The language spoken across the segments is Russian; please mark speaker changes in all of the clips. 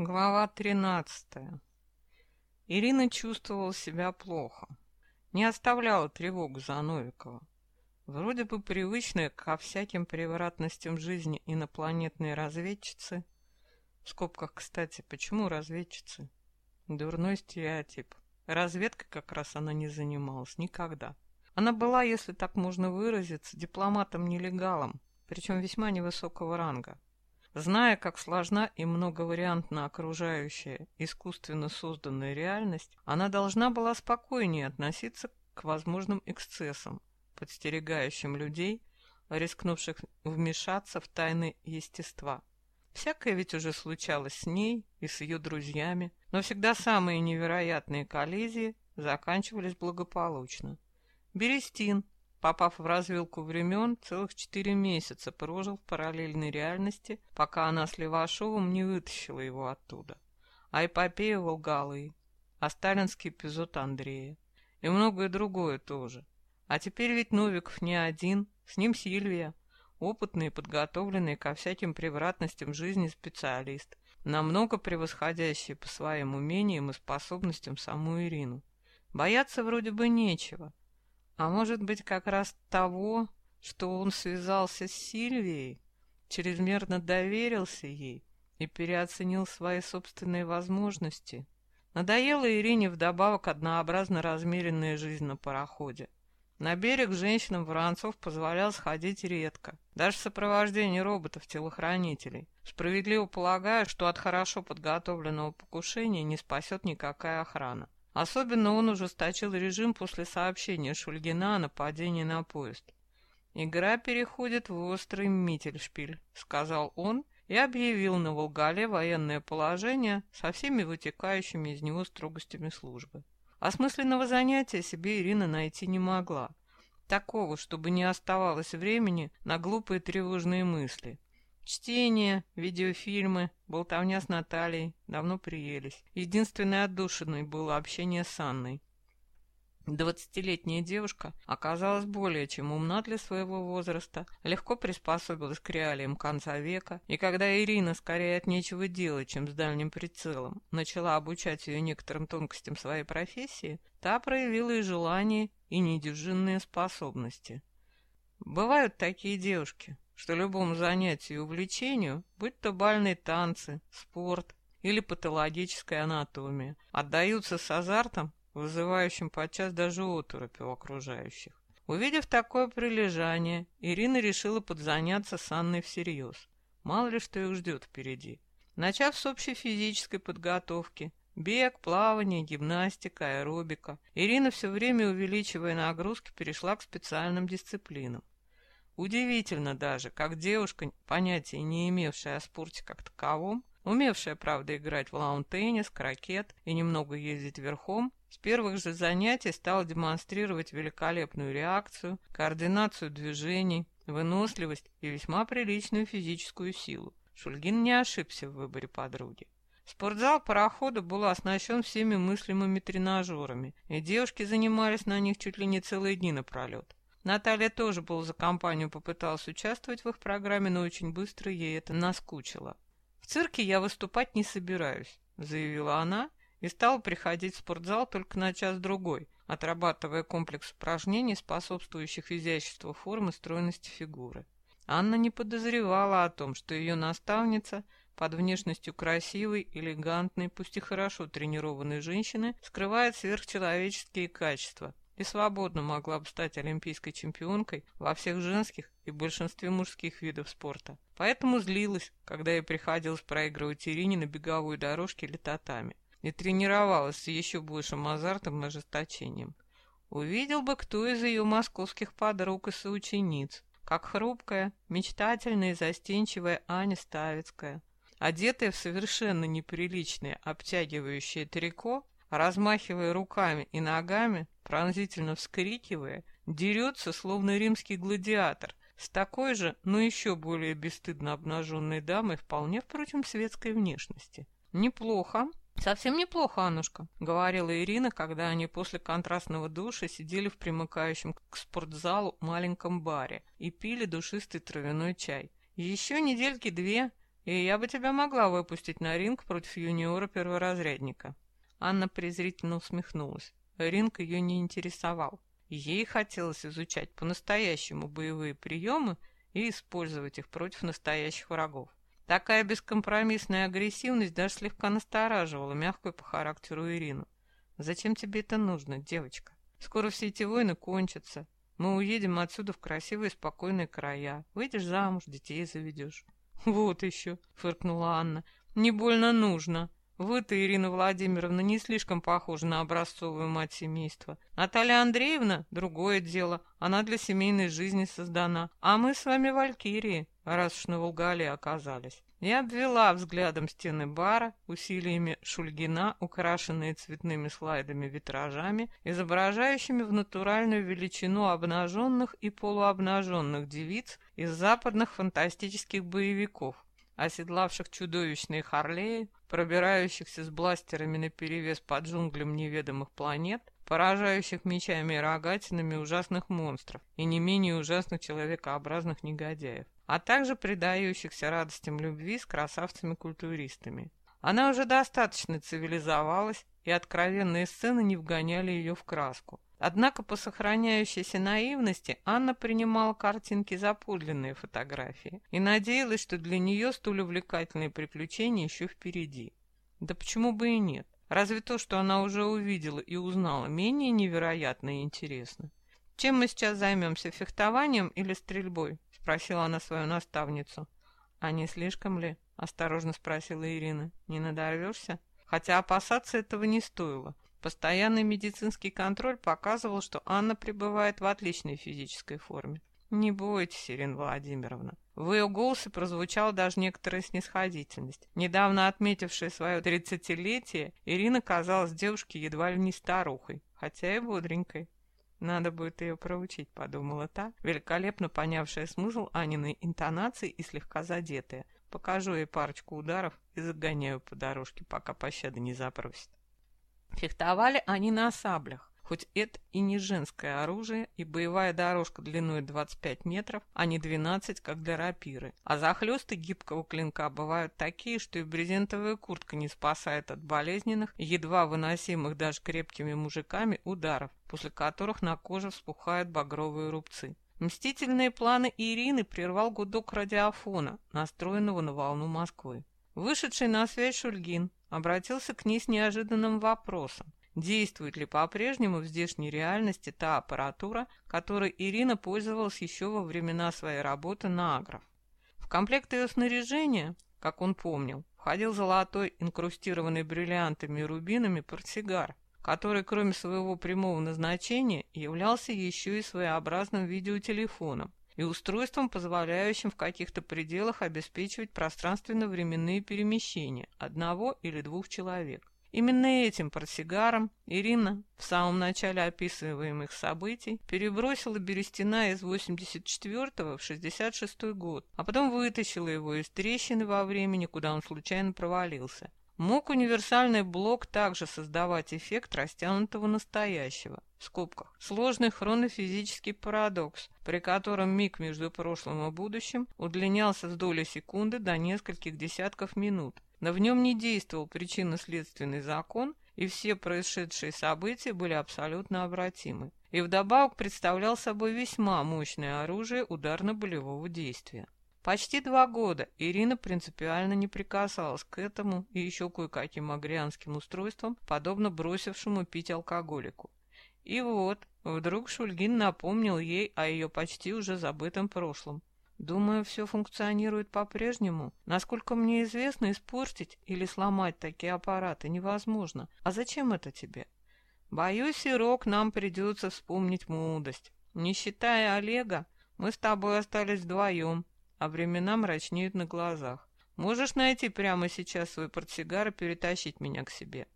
Speaker 1: Глава 13. Ирина чувствовала себя плохо. Не оставляла тревогу за Новикова. Вроде бы привычная ко всяким превратностям жизни инопланетные разведчицы. В скобках, кстати, почему разведчицы? Дурной стереотип. Разведкой как раз она не занималась никогда. Она была, если так можно выразиться, дипломатом-нелегалом, причем весьма невысокого ранга. Зная, как сложна и многовариантна окружающая, искусственно созданная реальность, она должна была спокойнее относиться к возможным эксцессам, подстерегающим людей, рискнувших вмешаться в тайны естества. Всякое ведь уже случалось с ней и с ее друзьями, но всегда самые невероятные коллизии заканчивались благополучно. Берестин, попав в развилку времен, целых четыре месяца прожил в параллельной реальности, пока она с Левашовым не вытащила его оттуда. А эпопея Волгалы, а сталинский эпизод Андрея. И многое другое тоже. А теперь ведь Новиков не один, с ним Сильвия, опытный и подготовленный ко всяким превратностям жизни специалист, намного превосходящий по своим умениям и способностям саму Ирину. Бояться вроде бы нечего, а может быть, как раз того, что он связался с Сильвией, чрезмерно доверился ей и переоценил свои собственные возможности. Надоела Ирине вдобавок однообразно размеренная жизнь на пароходе. На берег женщинам Воронцов позволял сходить редко, даже в сопровождении роботов-телохранителей, справедливо полагая, что от хорошо подготовленного покушения не спасет никакая охрана. Особенно он ужесточил режим после сообщения Шульгина о нападении на поезд. «Игра переходит в острый мительшпиль», — сказал он и объявил на Волгале военное положение со всеми вытекающими из него строгостями службы. Осмысленного занятия себе Ирина найти не могла. Такого, чтобы не оставалось времени на глупые тревожные мысли. Чтение, видеофильмы, болтовня с Натальей давно приелись. Единственной отдушиной было общение с Анной. Двадцатилетняя девушка оказалась более чем умна для своего возраста, легко приспособилась к реалиям конца века, и когда Ирина, скорее от нечего делать, чем с дальним прицелом, начала обучать ее некоторым тонкостям своей профессии, та проявила и желание, и недюжинные способности. Бывают такие девушки, что любому занятию и увлечению, будь то бальные танцы, спорт или патологическая анатомия, отдаются с азартом, вызывающим подчас даже оторопь у окружающих. Увидев такое прилежание, Ирина решила подзаняться с Анной всерьез. Мало ли что их ждет впереди. Начав с общей физической подготовки, бег, плавание, гимнастика, аэробика, Ирина все время увеличивая нагрузки перешла к специальным дисциплинам. Удивительно даже, как девушка, понятия не имевшая о спорте как таковом, умевшая, правда, играть в лаун-теннис, крокет и немного ездить верхом, с первых же занятий стала демонстрировать великолепную реакцию, координацию движений, выносливость и весьма приличную физическую силу. Шульгин не ошибся в выборе подруги. Спортзал парохода был оснащен всеми мыслимыми тренажерами, и девушки занимались на них чуть ли не целые дни напролет. Наталья тоже была за компанию, попыталась участвовать в их программе, но очень быстро ей это наскучило. «В цирке я выступать не собираюсь», — заявила она и стала приходить в спортзал только на час-другой, отрабатывая комплекс упражнений, способствующих изяществу формы стройности фигуры. Анна не подозревала о том, что ее наставница под внешностью красивой, элегантной, пусть и хорошо тренированной женщины скрывает сверхчеловеческие качества, и свободно могла бы стать олимпийской чемпионкой во всех женских и большинстве мужских видов спорта. Поэтому злилась, когда ей приходилось проигрывать Ирине на беговой дорожке или татами. И тренировалась с еще большим азартом и ожесточением. Увидел бы кто из ее московских подруг и соучениц, как хрупкая, мечтательная и застенчивая Аня Ставицкая, одетая в совершенно неприличное обтягивающее трико, размахивая руками и ногами, пронзительно вскрикивая, дерется, словно римский гладиатор, с такой же, но еще более бесстыдно обнаженной дамой, вполне, впрочем, светской внешности. «Неплохо, совсем неплохо, Аннушка», — говорила Ирина, когда они после контрастного душа сидели в примыкающем к спортзалу маленьком баре и пили душистый травяной чай. «Еще недельки две, и я бы тебя могла выпустить на ринг против юниора-перворазрядника». Анна презрительно усмехнулась. Ринг ее не интересовал. Ей хотелось изучать по-настоящему боевые приемы и использовать их против настоящих врагов. Такая бескомпромиссная агрессивность даже слегка настораживала мягкую по характеру Ирину. «Зачем тебе это нужно, девочка? Скоро все эти войны кончатся. Мы уедем отсюда в красивые спокойные края. Выйдешь замуж, детей заведешь». «Вот еще», — фыркнула Анна, — «не больно нужно. Вы-то, Ирина Владимировна, не слишком похожа на образцовую мать семейства. Наталья Андреевна — другое дело, она для семейной жизни создана. А мы с вами валькирии, раз уж на Волгале оказались. Я обвела взглядом стены бара, усилиями Шульгина, украшенные цветными слайдами-витражами, изображающими в натуральную величину обнаженных и полуобнаженных девиц из западных фантастических боевиков, оседлавших чудовищные Харлеи, пробирающихся с бластерами наперевес по джунглям неведомых планет, поражающих мечами и рогатинами ужасных монстров и не менее ужасных человекообразных негодяев, а также предающихся радостям любви с красавцами-культуристами. Она уже достаточно цивилизовалась, и откровенные сцены не вгоняли ее в краску. Однако по сохраняющейся наивности Анна принимала картинки за подлинные фотографии и надеялась, что для нее столь увлекательные приключения еще впереди. Да почему бы и нет? Разве то, что она уже увидела и узнала, менее невероятно и интересно? «Чем мы сейчас займемся, фехтованием или стрельбой?» — спросила она свою наставницу. «А не слишком ли?» — осторожно спросила Ирина. «Не надорвешься?» Хотя опасаться этого не стоило. Постоянный медицинский контроль показывал, что Анна пребывает в отличной физической форме. «Не бойтесь, Ирина Владимировна». В ее голосе прозвучала даже некоторая снисходительность. Недавно отметившая свое тридцатилетие, Ирина казалась девушке едва ли не старухой, хотя и бодренькой. «Надо будет ее проучить», — подумала та, великолепно понявшая смысл Аниной интонации и слегка задетая. «Покажу ей парочку ударов и загоняю по дорожке, пока пощады не запросит». Фехтовали они на саблях, хоть это и не женское оружие, и боевая дорожка длиной 25 метров, а не 12, как для рапиры. А захлесты гибкого клинка бывают такие, что и брезентовая куртка не спасает от болезненных, едва выносимых даже крепкими мужиками ударов, после которых на коже вспухают багровые рубцы. Мстительные планы Ирины прервал гудок радиофона, настроенного на волну Москвы. Вышедший на связь Шульгин обратился к ней с неожиданным вопросом. Действует ли по-прежнему в здешней реальности та аппаратура, которой Ирина пользовалась еще во времена своей работы на Агров? В комплект ее снаряжения, как он помнил, входил золотой, инкрустированный бриллиантами и рубинами портсигар, который, кроме своего прямого назначения, являлся еще и своеобразным видеотелефоном, и устройством, позволяющим в каких-то пределах обеспечивать пространственно-временные перемещения одного или двух человек. Именно этим портсигаром Ирина в самом начале описываемых событий перебросила Берестина из 84 в 66 год, а потом вытащила его из трещины во времени, куда он случайно провалился. Мог универсальный блок также создавать эффект растянутого настоящего, в скобках, сложный хронофизический парадокс, при котором миг между прошлым и будущим удлинялся с доли секунды до нескольких десятков минут, но в нем не действовал причинно-следственный закон, и все происшедшие события были абсолютно обратимы, и вдобавок представлял собой весьма мощное оружие ударно-болевого действия. Почти два года Ирина принципиально не прикасалась к этому и еще кое-каким агрианским устройствам, подобно бросившему пить алкоголику. И вот, вдруг Шульгин напомнил ей о ее почти уже забытом прошлом. Думаю, все функционирует по-прежнему. Насколько мне известно, испортить или сломать такие аппараты невозможно. А зачем это тебе? Боюсь, Ирок, нам придется вспомнить молодость. Не считая Олега, мы с тобой остались вдвоем, а времена мрачнеют на глазах. Можешь найти прямо сейчас свой портсигар и перетащить меня к себе.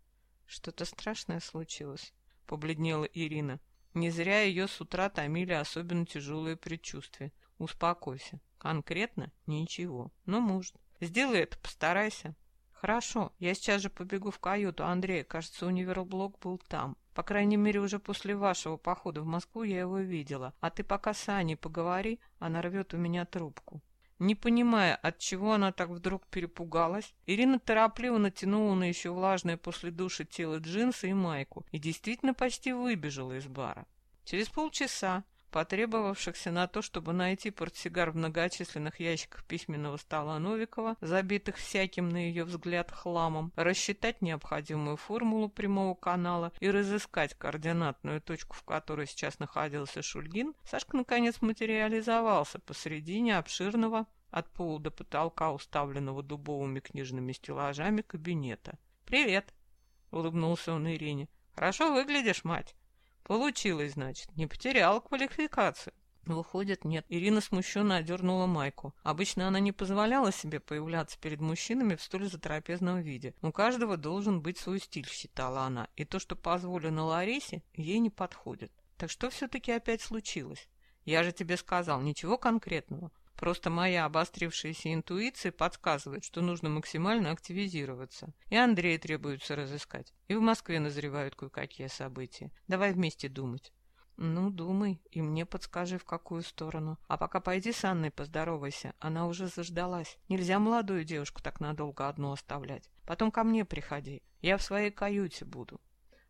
Speaker 1: Что-то страшное случилось, побледнела Ирина. Не зря ее с утра томили особенно тяжелые предчувствия. Успокойся. Конкретно ничего. Но может. Сделай это, постарайся. Хорошо, я сейчас же побегу в каюту Андрея. Кажется, универблок был там. По крайней мере, уже после вашего похода в Москву я его видела. А ты пока с Аней поговори, она рвет у меня трубку. Не понимая, от чего она так вдруг перепугалась, Ирина торопливо натянула на еще влажное после души тело джинсы и майку и действительно почти выбежала из бара. Через полчаса потребовавшихся на то, чтобы найти портсигар в многочисленных ящиках письменного стола Новикова, забитых всяким, на ее взгляд, хламом, рассчитать необходимую формулу прямого канала и разыскать координатную точку, в которой сейчас находился Шульгин, Сашка наконец материализовался посредине обширного от пола до потолка, уставленного дубовыми книжными стеллажами кабинета. «Привет!» — улыбнулся он Ирине. «Хорошо выглядишь, мать!» Получилось, значит. Не потеряла квалификацию. Выходит, нет. Ирина смущенно одернула майку. Обычно она не позволяла себе появляться перед мужчинами в столь затрапезном виде. У каждого должен быть свой стиль, считала она. И то, что позволено Ларисе, ей не подходит. Так что все-таки опять случилось? Я же тебе сказал, ничего конкретного. Просто моя обострившаяся интуиция подсказывает, что нужно максимально активизироваться. И Андрея требуется разыскать. И в Москве назревают кое-какие события. Давай вместе думать. Ну, думай, и мне подскажи, в какую сторону. А пока пойди с Анной поздоровайся, она уже заждалась. Нельзя молодую девушку так надолго одну оставлять. Потом ко мне приходи, я в своей каюте буду.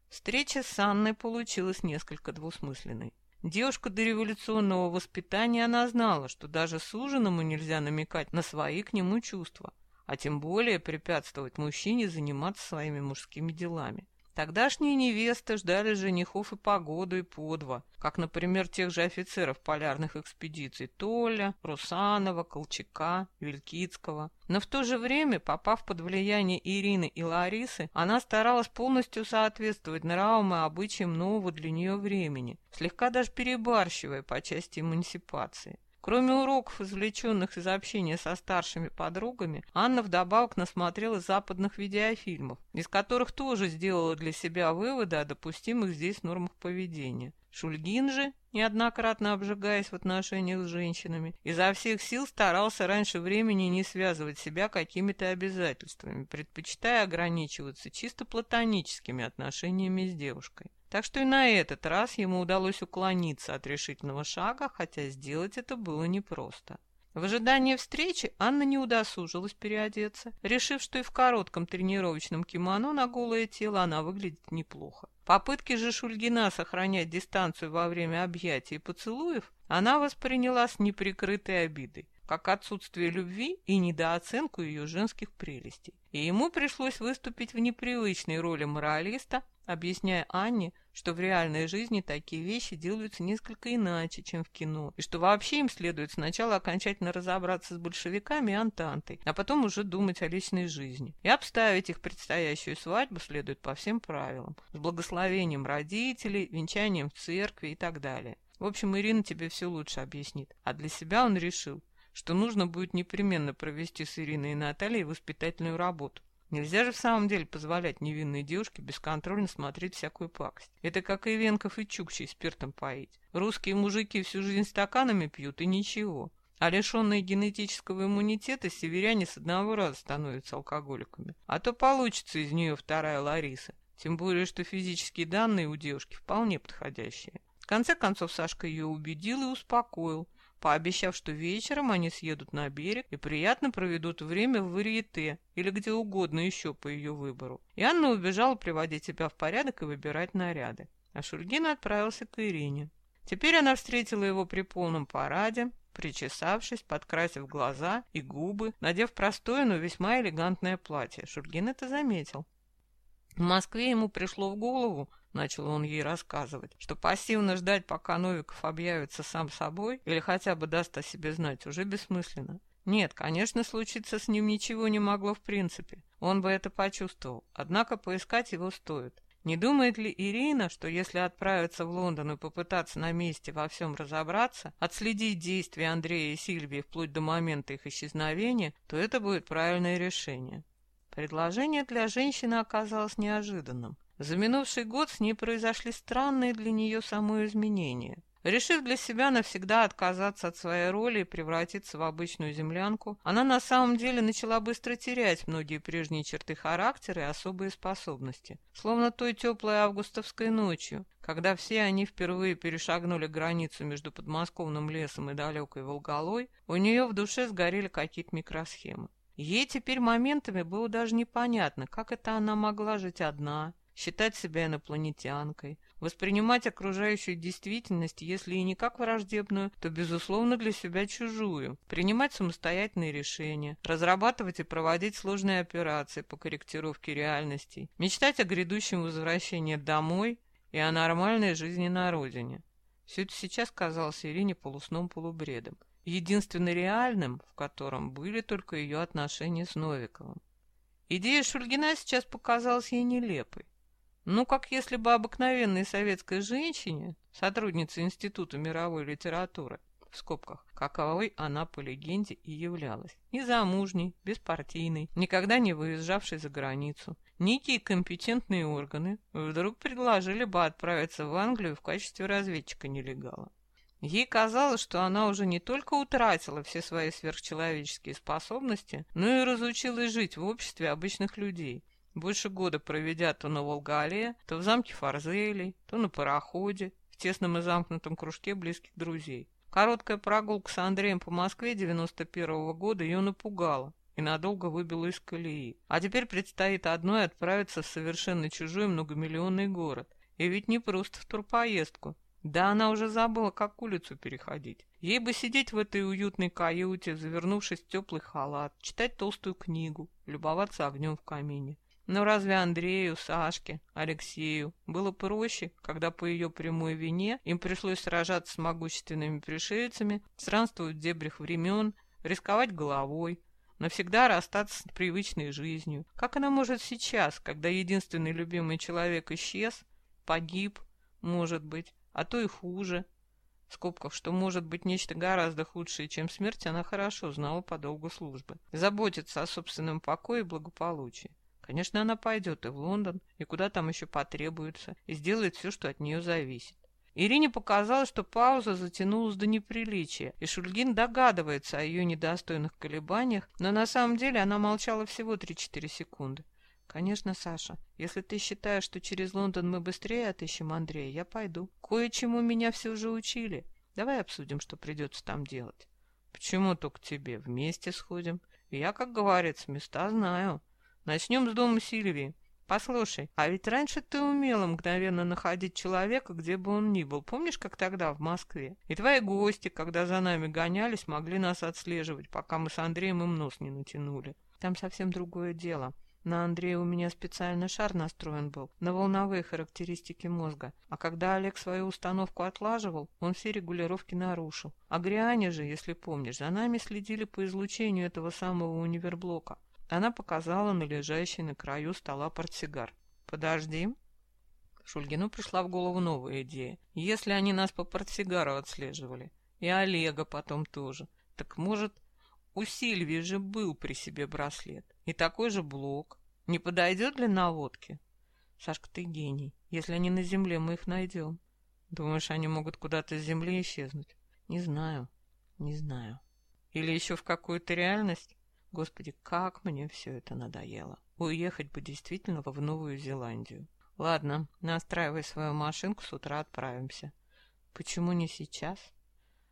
Speaker 1: Встреча с Анной получилась несколько двусмысленной. Девушка до революционного воспитания она знала, что даже суженому нельзя намекать на свои к нему чувства, а тем более препятствовать мужчине заниматься своими мужскими делами. Тогдашние невесты ждали женихов и погоду, и подва, как, например, тех же офицеров полярных экспедиций Толя, Русанова, Колчака, Вилькицкого. Но в то же время, попав под влияние Ирины и Ларисы, она старалась полностью соответствовать нравам и обычаям нового для нее времени, слегка даже перебарщивая по части эмансипации. Кроме уроков, извлеченных из общения со старшими подругами, Анна вдобавок насмотрелась западных видеофильмов, из которых тоже сделала для себя выводы о допустимых здесь нормах поведения. Шульгин же, неоднократно обжигаясь в отношениях с женщинами, изо всех сил старался раньше времени не связывать себя какими-то обязательствами, предпочитая ограничиваться чисто платоническими отношениями с девушкой. Так что и на этот раз ему удалось уклониться от решительного шага, хотя сделать это было непросто. В ожидании встречи Анна не удосужилась переодеться, решив, что и в коротком тренировочном кимоно на голое тело она выглядит неплохо. Попытки же Шульгина сохранять дистанцию во время объятий и поцелуев она восприняла с неприкрытой обидой, как отсутствие любви и недооценку ее женских прелестей. И ему пришлось выступить в непривычной роли моралиста, объясняя Анне, что в реальной жизни такие вещи делаются несколько иначе, чем в кино, и что вообще им следует сначала окончательно разобраться с большевиками и Антантой, а потом уже думать о личной жизни. И обставить их предстоящую свадьбу следует по всем правилам, с благословением родителей, венчанием в церкви и так далее. В общем, Ирина тебе все лучше объяснит. А для себя он решил, что нужно будет непременно провести с Ириной и Натальей воспитательную работу. Нельзя же в самом деле позволять невинной девушке бесконтрольно смотреть всякую пакость. Это как и Венков и Чукчей спиртом поить. Русские мужики всю жизнь стаканами пьют и ничего. А лишенные генетического иммунитета северяне с одного раза становятся алкоголиками. А то получится из нее вторая Лариса. Тем более, что физические данные у девушки вполне подходящие. В конце концов, Сашка ее убедил и успокоил пообещав, что вечером они съедут на берег и приятно проведут время в варьете или где угодно еще по ее выбору. И Анна убежала приводить себя в порядок и выбирать наряды. А Шульгин отправился к Ирине. Теперь она встретила его при полном параде, причесавшись, подкрасив глаза и губы, надев простое, но весьма элегантное платье. Шульгин это заметил. В Москве ему пришло в голову, начал он ей рассказывать, что пассивно ждать, пока Новиков объявится сам собой или хотя бы даст о себе знать, уже бессмысленно. Нет, конечно, случиться с ним ничего не могло в принципе. Он бы это почувствовал, однако поискать его стоит. Не думает ли Ирина, что если отправиться в Лондон и попытаться на месте во всем разобраться, отследить действия Андрея и Сильвии вплоть до момента их исчезновения, то это будет правильное решение? Предложение для женщины оказалось неожиданным. За минувший год с ней произошли странные для нее самой изменения. Решив для себя навсегда отказаться от своей роли и превратиться в обычную землянку, она на самом деле начала быстро терять многие прежние черты характера и особые способности. Словно той теплой августовской ночью, когда все они впервые перешагнули границу между подмосковным лесом и далекой Волголой, у нее в душе сгорели какие-то микросхемы. Ей теперь моментами было даже непонятно, как это она могла жить одна, считать себя инопланетянкой, воспринимать окружающую действительность, если и не как враждебную, то, безусловно, для себя чужую, принимать самостоятельные решения, разрабатывать и проводить сложные операции по корректировке реальностей, мечтать о грядущем возвращении домой и о нормальной жизни на родине. Все это сейчас казалось Ирине полусном полубредом, единственно реальным, в котором были только ее отношения с Новиковым. Идея Шульгина сейчас показалась ей нелепой. Ну, как если бы обыкновенной советской женщине, сотруднице Института мировой литературы, в скобках, каковой она по легенде и являлась. Незамужней, беспартийной, никогда не выезжавшей за границу. Некие компетентные органы вдруг предложили бы отправиться в Англию в качестве разведчика-нелегала. Ей казалось, что она уже не только утратила все свои сверхчеловеческие способности, но и разучилась жить в обществе обычных людей, больше года проведя то на Волгале, то в замке Фарзелей, то на пароходе, в тесном и замкнутом кружке близких друзей. Короткая прогулка с Андреем по Москве 91 -го года ее напугала и надолго выбила из колеи. А теперь предстоит одной отправиться в совершенно чужой многомиллионный город. И ведь не просто в турпоездку. Да она уже забыла, как улицу переходить. Ей бы сидеть в этой уютной каюте, завернувшись в теплый халат, читать толстую книгу, любоваться огнем в камине. Но разве Андрею, Сашке, Алексею было проще, когда по ее прямой вине им пришлось сражаться с могущественными пришельцами, странствовать в дебрях времен, рисковать головой, навсегда расстаться с привычной жизнью? Как она может сейчас, когда единственный любимый человек исчез, погиб, может быть, а то и хуже? В скобках, что может быть нечто гораздо худшее, чем смерть, она хорошо знала по долгу службы. Заботиться о собственном покое и благополучии. Конечно, она пойдет и в Лондон, и куда там еще потребуется, и сделает все, что от нее зависит. Ирине показалось, что пауза затянулась до неприличия, и Шульгин догадывается о ее недостойных колебаниях, но на самом деле она молчала всего 3-4 секунды. «Конечно, Саша, если ты считаешь, что через Лондон мы быстрее отыщем Андрея, я пойду. Кое-чему меня все же учили. Давай обсудим, что придется там делать». «Почему только тебе? Вместе сходим. Я, как говорится, места знаю». Начнем с дома Сильвии. Послушай, а ведь раньше ты умела мгновенно находить человека, где бы он ни был. Помнишь, как тогда в Москве? И твои гости, когда за нами гонялись, могли нас отслеживать, пока мы с Андреем им нос не натянули. Там совсем другое дело. На Андрея у меня специально шар настроен был, на волновые характеристики мозга. А когда Олег свою установку отлаживал, он все регулировки нарушил. А Гриане же, если помнишь, за нами следили по излучению этого самого универблока. Она показала на лежащий на краю стола портсигар. «Подожди». Шульгину пришла в голову новая идея. Если они нас по портсигару отслеживали, и Олега потом тоже, так может, у Сильвии же был при себе браслет, и такой же блок. Не подойдет для наводки? Сашка, ты гений. Если они на земле, мы их найдем. Думаешь, они могут куда-то с земли исчезнуть? Не знаю, не знаю. Или еще в какую-то реальность? Господи, как мне все это надоело. Уехать бы действительно в Новую Зеландию. Ладно, настраивай свою машинку, с утра отправимся. Почему не сейчас?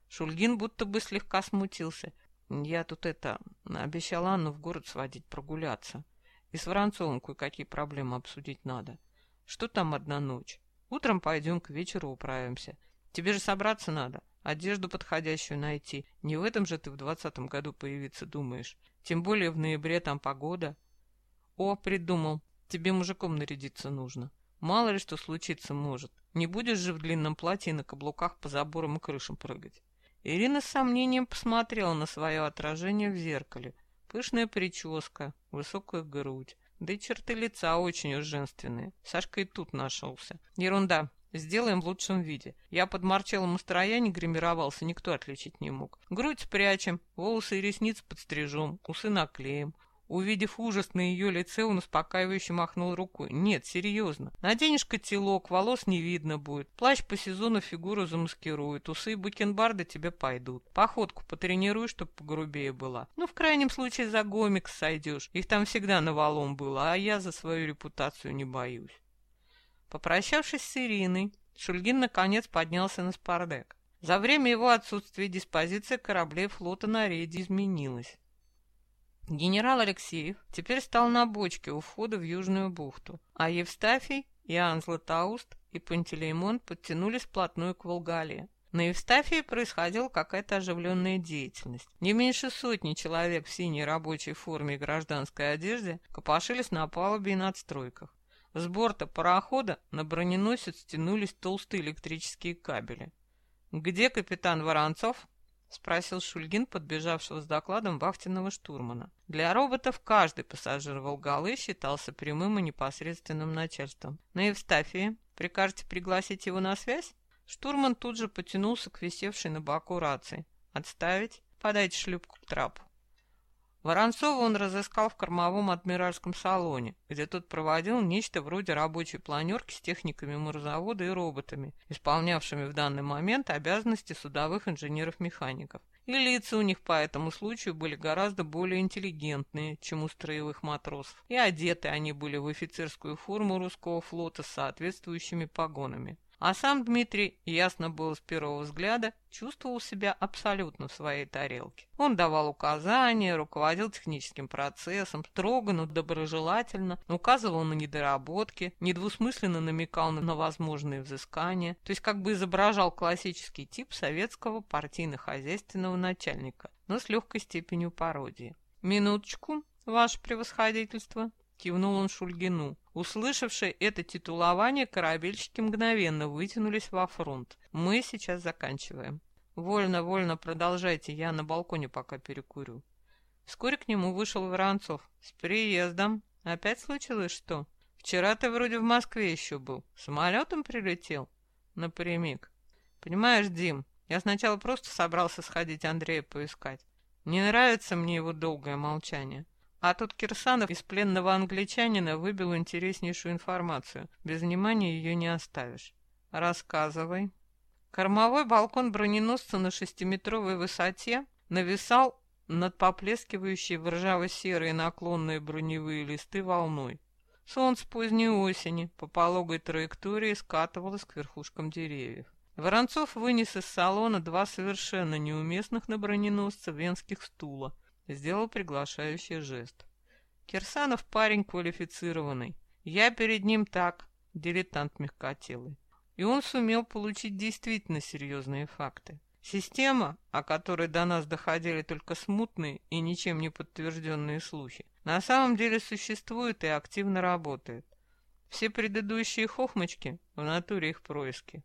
Speaker 1: Шульгин будто бы слегка смутился. Я тут это, обещал Анну в город сводить, прогуляться. И с Воронцовым кое-какие проблемы обсудить надо. Что там одна ночь? Утром пойдем, к вечеру управимся. Тебе же собраться надо, одежду подходящую найти. Не в этом же ты в двадцатом году появиться думаешь. Тем более в ноябре там погода. О, придумал. Тебе мужиком нарядиться нужно. Мало ли что случиться может. Не будешь же в длинном платье и на каблуках по заборам и крышам прыгать. Ирина с сомнением посмотрела на свое отражение в зеркале. Пышная прическа, высокая грудь. Да и черты лица очень уж женственные. Сашка и тут нашелся. Ерунда. Сделаем в лучшем виде. Я под Марчеллом Мастрояни гримировался, никто отличить не мог. Грудь спрячем, волосы и ресницы подстрижем, усы наклеим. Увидев ужас на ее лице, он успокаивающе махнул рукой. «Нет, серьезно. Наденешь котелок, волос не видно будет. Плащ по сезону фигуру замаскирует. Усы и бакенбарды тебе пойдут. Походку потренируй, чтоб погрубее была. Ну, в крайнем случае, за гомикс сойдешь. Их там всегда навалом было, а я за свою репутацию не боюсь». Попрощавшись с Ириной, Шульгин наконец поднялся на спардек. За время его отсутствия диспозиция кораблей флота на рейде изменилась. Генерал Алексеев теперь стал на бочке у входа в Южную бухту, а Евстафий, Иоанн Златоуст и Пантелеймон подтянулись вплотную к Волгале. На Евстафии происходила какая-то оживленная деятельность. Не меньше сотни человек в синей рабочей форме и гражданской одежде копошились на палубе и надстройках. С борта парохода на броненосец тянулись толстые электрические кабели. «Где капитан Воронцов?» — спросил Шульгин, подбежавшего с докладом вахтенного штурмана. Для роботов каждый пассажир «Волгалы» считался прямым и непосредственным начальством. «На Евстафии прикажете пригласить его на связь?» Штурман тут же потянулся к висевшей на боку рации. «Отставить? Подайте шлюпку к трапу». Воронцова он разыскал в кормовом адмиральском салоне, где тот проводил нечто вроде рабочей планерки с техниками морзавода и роботами, исполнявшими в данный момент обязанности судовых инженеров-механиков. И лица у них по этому случаю были гораздо более интеллигентные, чем у строевых матросов, и одеты они были в офицерскую форму русского флота с соответствующими погонами. А сам Дмитрий, ясно было с первого взгляда, чувствовал себя абсолютно в своей тарелке. Он давал указания, руководил техническим процессом, строго, но доброжелательно, указывал на недоработки, недвусмысленно намекал на возможные взыскания, то есть как бы изображал классический тип советского партийно-хозяйственного начальника, но с легкой степенью пародии. «Минуточку, ваше превосходительство», — кивнул он Шульгину. Услышавшие это титулование, корабельщики мгновенно вытянулись во фронт. Мы сейчас заканчиваем. Вольно, вольно, продолжайте, я на балконе пока перекурю. Вскоре к нему вышел Воронцов. С приездом. Опять случилось что? Вчера ты вроде в Москве еще был. Самолетом прилетел? Напрямик. Понимаешь, Дим, я сначала просто собрался сходить Андрея поискать. Не нравится мне его долгое молчание. А тут Кирсанов из пленного англичанина выбил интереснейшую информацию. Без внимания ее не оставишь. Рассказывай. Кормовой балкон броненосца на шестиметровой высоте нависал над поплескивающей в ржаво-серые наклонные броневые листы волной. Солнце поздней осени по пологой траектории скатывалось к верхушкам деревьев. Воронцов вынес из салона два совершенно неуместных на броненосце венских стула Сделал приглашающий жест. Кирсанов парень квалифицированный. Я перед ним так, дилетант мягкотелый. И он сумел получить действительно серьезные факты. Система, о которой до нас доходили только смутные и ничем не подтвержденные слухи, на самом деле существует и активно работает. Все предыдущие хохмочки в натуре их происки.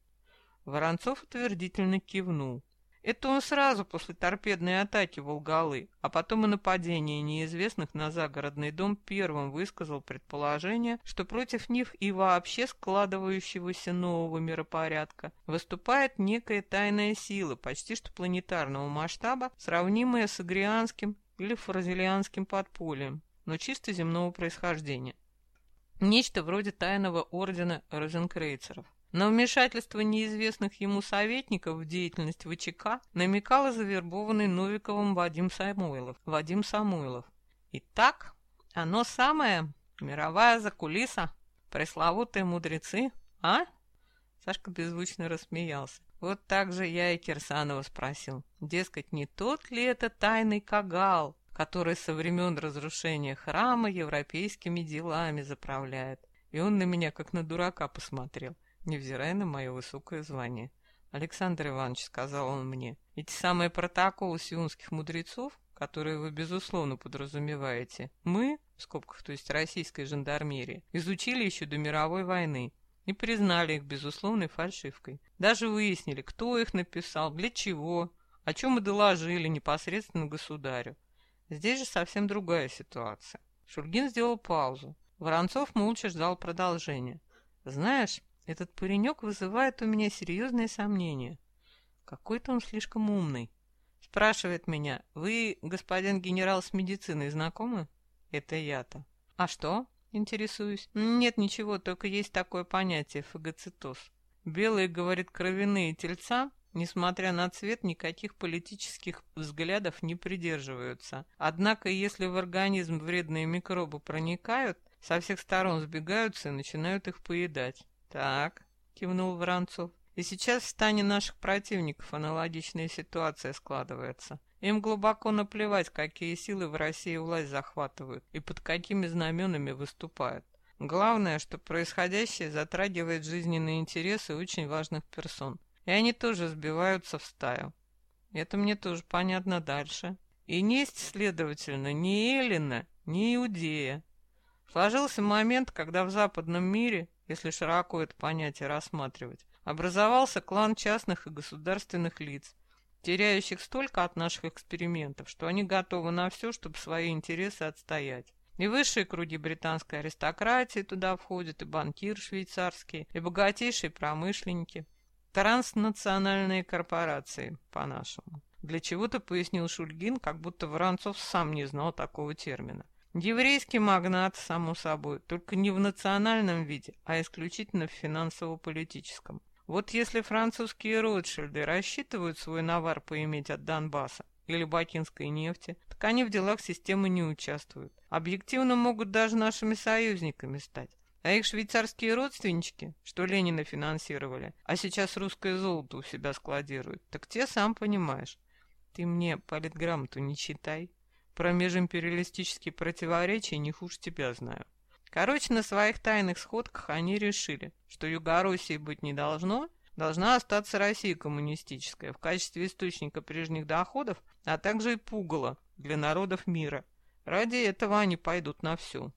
Speaker 1: Воронцов утвердительно кивнул. Это он сразу после торпедной атаки Волгалы, а потом и нападения неизвестных на загородный дом первым высказал предположение, что против них и вообще складывающегося нового миропорядка выступает некая тайная сила почти что планетарного масштаба, сравнимая с агрианским или фразелианским подпольем, но чисто земного происхождения. Нечто вроде тайного ордена розенкрейцеров. На вмешательство неизвестных ему советников в деятельность ВЧК намекал завербованный Новиковым Вадим Самойлов. Вадим Самойлов. Итак, оно самое, мировая закулиса, пресловутые мудрецы, а? Сашка беззвучно рассмеялся. Вот так же я и Кирсанова спросил. Дескать, не тот ли это тайный кагал, который со времен разрушения храма европейскими делами заправляет? И он на меня как на дурака посмотрел невзирая на мое высокое звание. Александр Иванович, сказал он мне, эти самые протоколы сионских мудрецов, которые вы, безусловно, подразумеваете, мы, в скобках, то есть российской жандармерии, изучили еще до мировой войны и признали их безусловной фальшивкой. Даже выяснили, кто их написал, для чего, о чем мы доложили непосредственно государю. Здесь же совсем другая ситуация. Шульгин сделал паузу. Воронцов молча ждал продолжения. «Знаешь, этот паренек вызывает у меня серьезные сомнения. Какой-то он слишком умный. Спрашивает меня, вы, господин генерал, с медициной знакомы? Это я-то. А что? Интересуюсь. Нет ничего, только есть такое понятие фагоцитоз. Белые, говорит, кровяные тельца несмотря на цвет, никаких политических взглядов не придерживаются. Однако, если в организм вредные микробы проникают, со всех сторон сбегаются и начинают их поедать. «Так», — кивнул Воронцов, — «и сейчас в стане наших противников аналогичная ситуация складывается. Им глубоко наплевать, какие силы в России власть захватывают и под какими знаменами выступают. Главное, что происходящее затрагивает жизненные интересы очень важных персон и они тоже сбиваются в стаю. Это мне тоже понятно дальше. И несть, следовательно, ни Эллина, ни Иудея. Сложился момент, когда в западном мире, если широко это понятие рассматривать, образовался клан частных и государственных лиц, теряющих столько от наших экспериментов, что они готовы на все, чтобы свои интересы отстоять. И высшие круги британской аристократии туда входят, и банкиры швейцарские, и богатейшие промышленники – Транснациональные корпорации, по-нашему. Для чего-то пояснил Шульгин, как будто Воронцов сам не знал такого термина. Еврейский магнат, само собой, только не в национальном виде, а исключительно в финансово-политическом. Вот если французские Ротшильды рассчитывают свой навар поиметь от Донбасса или бакинской нефти, так они в делах системы не участвуют. Объективно могут даже нашими союзниками стать. А их швейцарские родственнички, что Ленина финансировали, а сейчас русское золото у себя складируют, так те сам понимаешь. Ты мне политграмоту не читай. Про межимпериалистические противоречия не хуже тебя знаю. Короче, на своих тайных сходках они решили, что Югороссии быть не должно, должна остаться Россия коммунистическая в качестве источника прежних доходов, а также и пугало для народов мира. Ради этого они пойдут на все.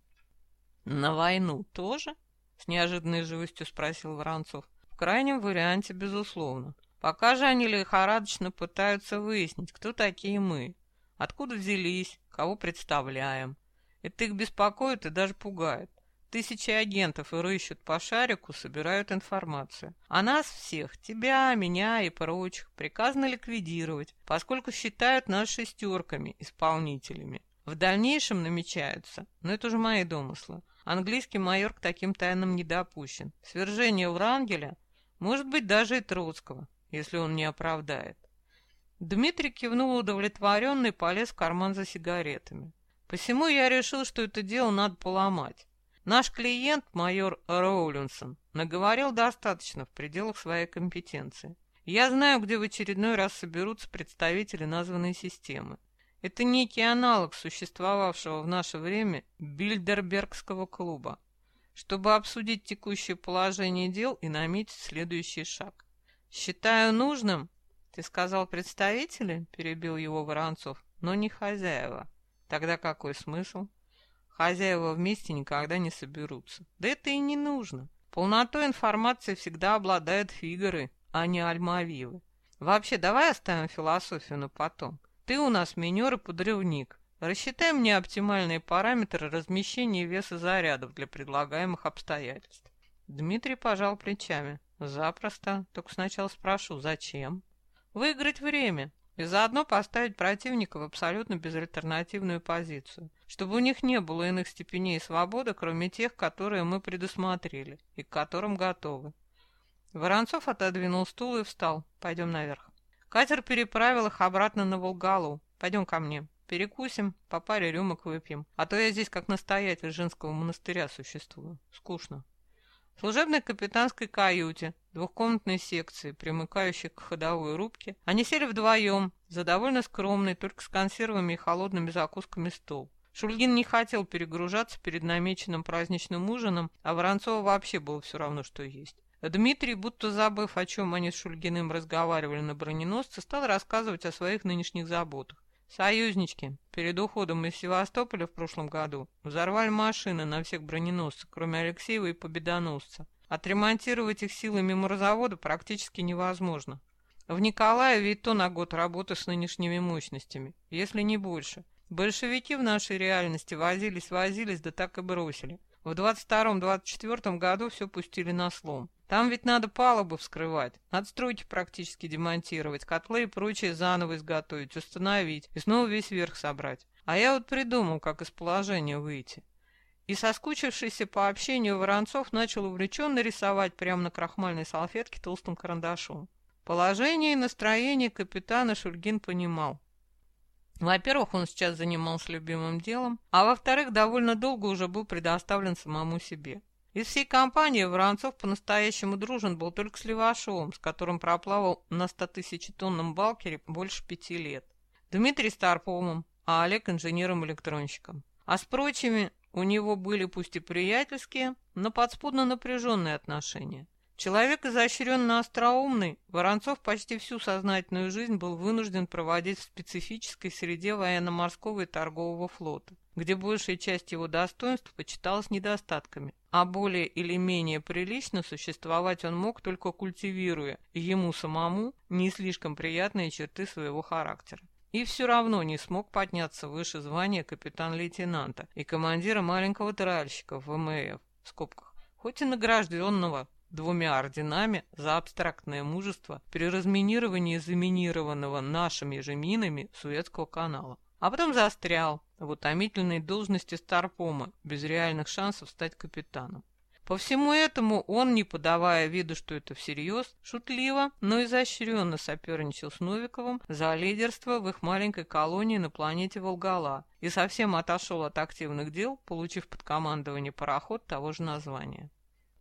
Speaker 1: «На войну тоже?» — с неожиданной живостью спросил Воронцов. «В крайнем варианте, безусловно. Пока же они лихорадочно пытаются выяснить, кто такие мы, откуда взялись, кого представляем. Это их беспокоит и даже пугает. Тысячи агентов и рыщут по шарику, собирают информацию. А нас всех, тебя, меня и прочих, приказано ликвидировать, поскольку считают нас шестерками, исполнителями. В дальнейшем намечаются, но это уже мои домыслы, Английский майор к таким тайнам не допущен. Свержение Врангеля, может быть, даже и Троцкого, если он не оправдает. Дмитрий кивнул удовлетворенно и полез в карман за сигаретами. Посему я решил, что это дело надо поломать. Наш клиент, майор Роулинсон, наговорил достаточно в пределах своей компетенции. Я знаю, где в очередной раз соберутся представители названной системы. Это некий аналог существовавшего в наше время Бильдербергского клуба, чтобы обсудить текущее положение дел и наметить следующий шаг. «Считаю нужным...» «Ты сказал представители?» — перебил его Воронцов. «Но не хозяева. Тогда какой смысл?» «Хозяева вместе никогда не соберутся. Да это и не нужно. Полнотой информации всегда обладают фигуры, а не альмавивы. Вообще, давай оставим философию на потом. Ты у нас минер и подрывник. Рассчитай мне оптимальные параметры размещения веса зарядов для предлагаемых обстоятельств. Дмитрий пожал плечами. Запросто. Только сначала спрошу, зачем? Выиграть время и заодно поставить противника в абсолютно безальтернативную позицию, чтобы у них не было иных степеней свободы, кроме тех, которые мы предусмотрели и к которым готовы. Воронцов отодвинул стул и встал. Пойдем наверх. Катер переправил их обратно на Волгалу. Пойдем ко мне. Перекусим, по паре рюмок выпьем. А то я здесь как настоятель женского монастыря существую. Скучно. В служебной капитанской каюте, двухкомнатной секции, примыкающей к ходовой рубке, они сели вдвоем за довольно скромный, только с консервами и холодными закусками стол. Шульгин не хотел перегружаться перед намеченным праздничным ужином, а Воронцова вообще было все равно, что есть. Дмитрий, будто забыв, о чем они с Шульгиным разговаривали на броненосце, стал рассказывать о своих нынешних заботах. Союзнички перед уходом из Севастополя в прошлом году взорвали машины на всех броненосцах, кроме Алексеева и Победоносца. Отремонтировать их силами морозавода практически невозможно. В Николаеве и то на год работы с нынешними мощностями, если не больше. Большевики в нашей реальности возились-возились, да так и бросили. В 22-24 году все пустили на слом. Там ведь надо палубы вскрывать, надстройки практически демонтировать, котлы и прочее заново изготовить, установить и снова весь верх собрать. А я вот придумал, как из положения выйти. И соскучившийся по общению Воронцов начал увлеченно рисовать прямо на крахмальной салфетке толстым карандашом. Положение и настроение капитана Шульгин понимал. Во-первых, он сейчас занимался любимым делом, а во-вторых, довольно долго уже был предоставлен самому себе. Из всей компании Воронцов по-настоящему дружен был только с Левашовым, с которым проплавал на 100 тысячетонном балкере больше пяти лет. Дмитрий Старповым, а Олег инженером-электронщиком. А с прочими у него были пусть и приятельские, но подспудно напряженные отношения. Человек изощренно остроумный, Воронцов почти всю сознательную жизнь был вынужден проводить в специфической среде военно-морского и торгового флота, где большая часть его достоинств почиталась недостатками, а более или менее прилично существовать он мог только культивируя ему самому не слишком приятные черты своего характера. И все равно не смог подняться выше звания капитан-лейтенанта и командира маленького тральщика в ВМФ, в скобках, хоть и награжденного двумя орденами за абстрактное мужество при разминировании заминированного нашими же минами Суэцкого канала. А потом застрял в утомительной должности старпома, без реальных шансов стать капитаном. По всему этому он, не подавая виду, что это всерьез, шутливо, но изощренно соперничал с Новиковым за лидерство в их маленькой колонии на планете Волгала и совсем отошел от активных дел, получив под командование пароход того же названия.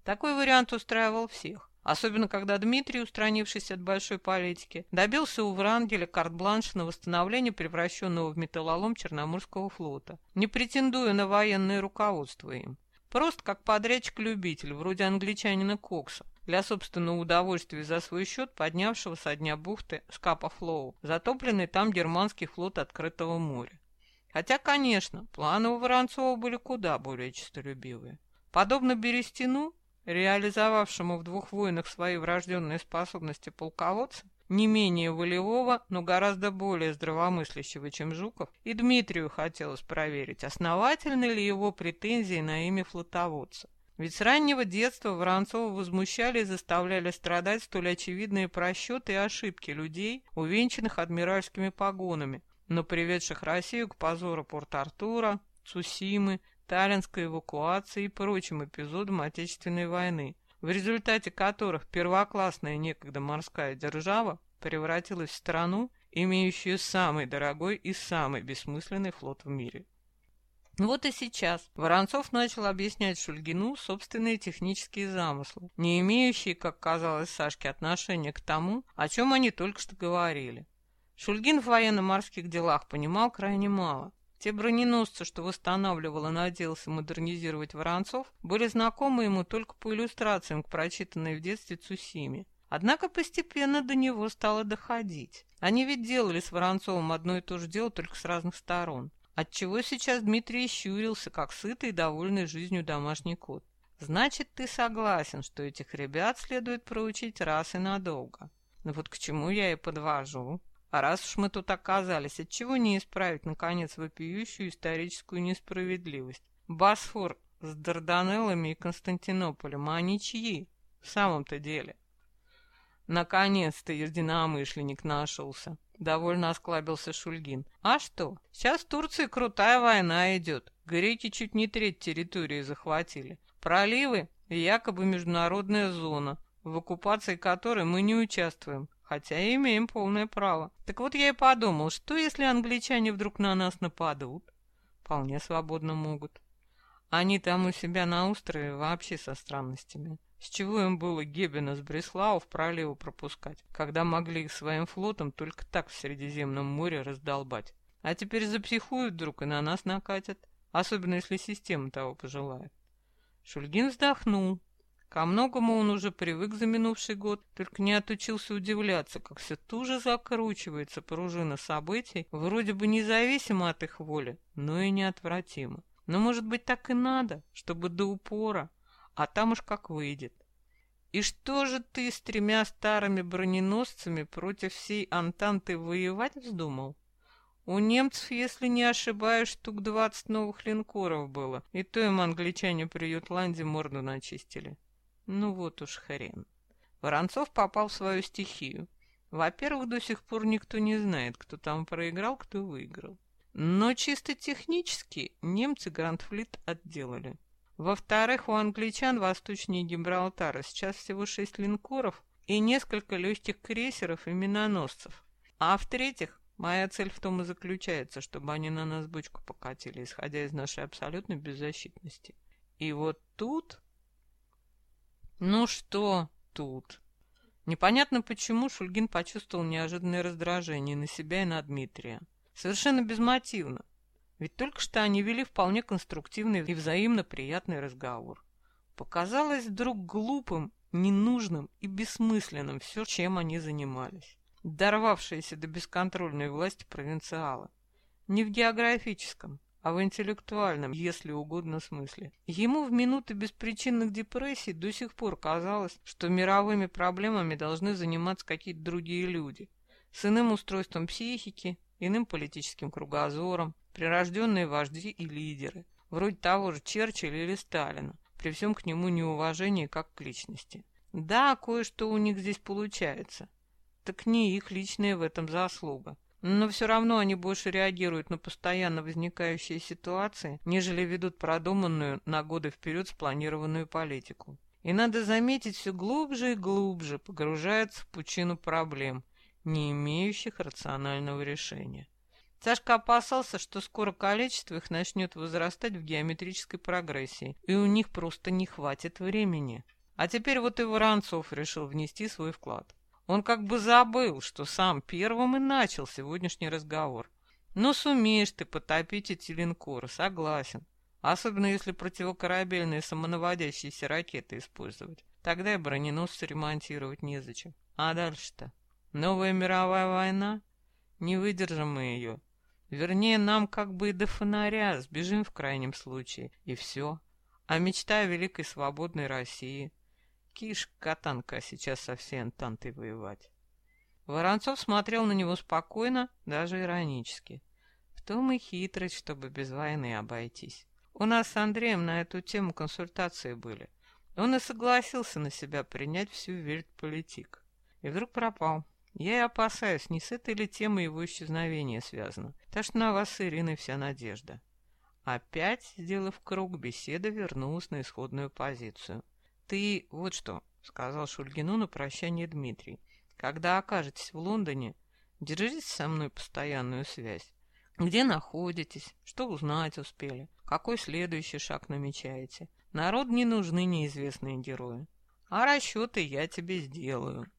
Speaker 1: Такой вариант устраивал всех. Особенно, когда Дмитрий, устранившись от большой политики, добился у Врангеля карт-бланш на восстановление превращенного в металлолом Черноморского флота, не претендуя на военное руководство им. Просто как подрядчик-любитель, вроде англичанина Кокса, для собственного удовольствия за свой счет поднявшего со дня бухты Скапа Флоу, затопленный там германский флот открытого моря. Хотя, конечно, планы у Воронцова были куда более честолюбивые. Подобно Берестину, реализовавшему в двух войнах свои врожденные способности полководца, не менее волевого, но гораздо более здравомыслящего, чем Жуков, и Дмитрию хотелось проверить, основательны ли его претензии на имя флотоводца. Ведь с раннего детства Воронцова возмущали и заставляли страдать столь очевидные просчеты и ошибки людей, увенчанных адмиральскими погонами, но приведших Россию к позору Порт-Артура, Цусимы, таллинской эвакуации и прочим эпизодам Отечественной войны, в результате которых первоклассная некогда морская держава превратилась в страну, имеющую самый дорогой и самый бессмысленный флот в мире. Вот и сейчас Воронцов начал объяснять Шульгину собственные технические замыслы, не имеющие, как казалось Сашке, отношения к тому, о чем они только что говорили. Шульгин в военно-морских делах понимал крайне мало, те броненосцы, что восстанавливал и надеялся модернизировать Воронцов, были знакомы ему только по иллюстрациям к прочитанной в детстве Цусиме. Однако постепенно до него стало доходить. Они ведь делали с Воронцовым одно и то же дело, только с разных сторон. Отчего сейчас Дмитрий щурился, как сытый и довольный жизнью домашний кот. Значит, ты согласен, что этих ребят следует проучить раз и надолго. Но ну вот к чему я и подвожу. А раз уж мы тут оказались, отчего не исправить, наконец, вопиющую историческую несправедливость? Босфор с Дарданеллами и Константинополем, а они чьи? В самом-то деле. Наконец-то единомышленник нашелся. Довольно осклабился Шульгин. А что? Сейчас в Турции крутая война идет. Греки чуть не треть территории захватили. Проливы и якобы международная зона, в оккупации которой мы не участвуем хотя и имеем полное право. Так вот я и подумал, что если англичане вдруг на нас нападут? Вполне свободно могут. Они там у себя на острове вообще со странностями. С чего им было Геббена с Бреслау в проливу пропускать, когда могли их своим флотом только так в Средиземном море раздолбать? А теперь запсихуют вдруг и на нас накатят, особенно если система того пожелает. Шульгин вздохнул, Ко многому он уже привык за минувший год, только не отучился удивляться, как все туже закручивается пружина событий, вроде бы независимо от их воли, но и неотвратимо. Но, может быть, так и надо, чтобы до упора, а там уж как выйдет. И что же ты с тремя старыми броненосцами против всей Антанты воевать вздумал? У немцев, если не ошибаюсь, штук двадцать новых линкоров было, и то им англичане при Ютланде морду начистили. Ну вот уж хрен. Воронцов попал в свою стихию. Во-первых, до сих пор никто не знает, кто там проиграл, кто выиграл. Но чисто технически немцы Грандфлит отделали. Во-вторых, у англичан восточнее Гибралтара сейчас всего шесть линкоров и несколько легких крейсеров и миноносцев. А в-третьих, моя цель в том и заключается, чтобы они на нас бочку покатили, исходя из нашей абсолютной беззащитности. И вот тут... Ну что тут? Непонятно почему Шульгин почувствовал неожиданное раздражение на себя и на Дмитрия. Совершенно безмотивно. Ведь только что они вели вполне конструктивный и взаимно приятный разговор. Показалось вдруг глупым, ненужным и бессмысленным все, чем они занимались. Дорвавшиеся до бесконтрольной власти провинциала. Не в географическом, а в интеллектуальном, если угодно, смысле. Ему в минуты беспричинных депрессий до сих пор казалось, что мировыми проблемами должны заниматься какие-то другие люди. С иным устройством психики, иным политическим кругозором, прирожденные вожди и лидеры, вроде того же Черчилля или Сталина, при всем к нему неуважении как к личности. Да, кое-что у них здесь получается. Так не их личная в этом заслуга. Но все равно они больше реагируют на постоянно возникающие ситуации, нежели ведут продуманную на годы вперед спланированную политику. И надо заметить, все глубже и глубже погружается в пучину проблем, не имеющих рационального решения. Сашка опасался, что скоро количество их начнет возрастать в геометрической прогрессии, и у них просто не хватит времени. А теперь вот и Воронцов решил внести свой вклад. Он как бы забыл, что сам первым и начал сегодняшний разговор. Ну, сумеешь ты потопить эти линкоры, согласен. Особенно если противокорабельные самонаводящиеся ракеты использовать. Тогда и броненосцы ремонтировать незачем. А дальше-то? Новая мировая война? Не выдержим мы ее. Вернее, нам как бы и до фонаря, сбежим в крайнем случае, и все. А мечта о великой свободной России. Киш, катанка, сейчас со всей Антантой воевать. Воронцов смотрел на него спокойно, даже иронически. В том и хитрость, чтобы без войны обойтись. У нас с Андреем на эту тему консультации были. Он и согласился на себя принять всю вельтполитик. И вдруг пропал. Я и опасаюсь, не с этой ли темой его исчезновения связано. Так что на вас с Ириной вся надежда. Опять, сделав круг, беседа вернулась на исходную позицию. «Ты вот что», — сказал Шульгину на прощание Дмитрий. «Когда окажетесь в Лондоне, держите со мной постоянную связь. Где находитесь, что узнать успели, какой следующий шаг намечаете. Народ не нужны неизвестные герои. А расчеты я тебе сделаю».